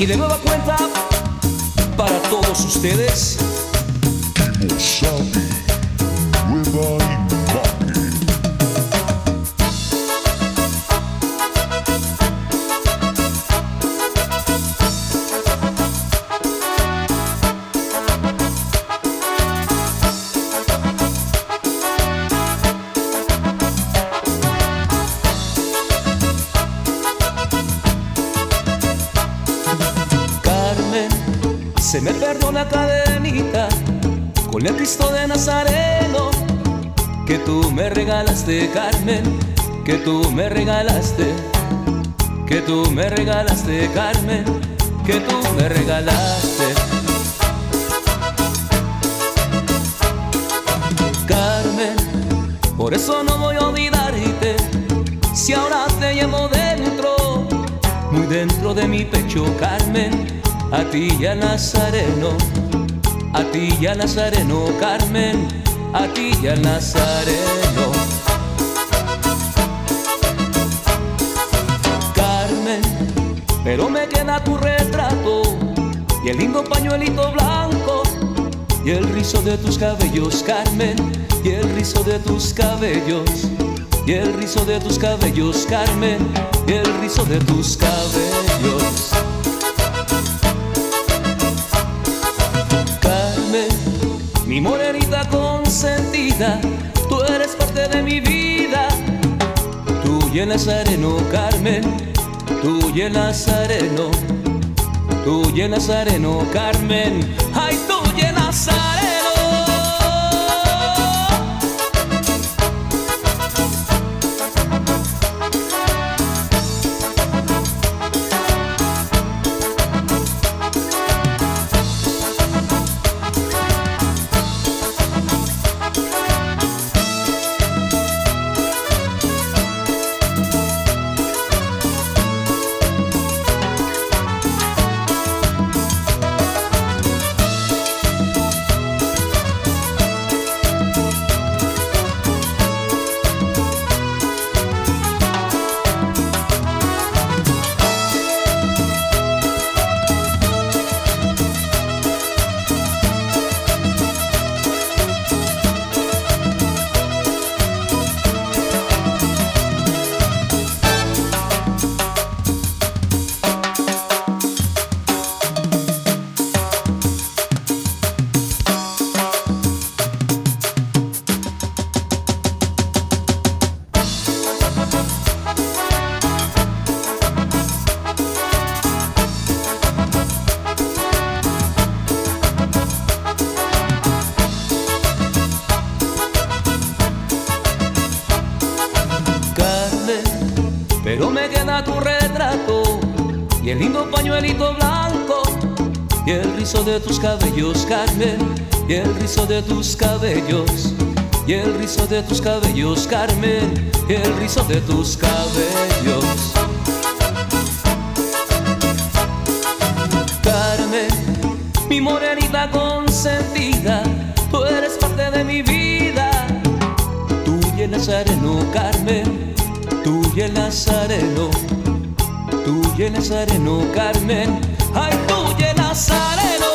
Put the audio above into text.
Y de nueva cuenta, para todos ustedes, se me perdió la cadenita con el Cristo de Nazareno que tú me regalaste, Carmen, que tú me regalaste, que tú me regalaste, Carmen, que tú me regalaste. Carmen, por eso no voy a olvidarte, si ahora te llevo dentro, muy dentro de mi pecho, Carmen, a ti y a Nazareno, a ti y a Nazareno, Carmen, a ti y a Nazareno. Carmen, pero me queda tu retrato y el lindo pañuelito blanco y el rizo de tus cabellos, Carmen, y el rizo de tus cabellos, y el rizo de tus cabellos, Carmen, y el rizo de tus cabellos. Mi morenita consentida, tú eres parte de mi vida. Tú y el Nazareno, Carmen, tú y el Nazareno, tú y el Nazareno, Carmen, ay, tú y el tu retrato y el lindo pañuelito blanco y el rizo de tus cabellos, Carmen, y el rizo de tus cabellos, y el rizo de tus cabellos, Carmen, y el rizo de tus cabellos. Carmen, mi morenita consentida, tú eres parte de mi vida. Tú y el Nazareno, Carmen, tú el Nazareno, tú y el Nazareno, Carmen, ay, tú y el Nazareno.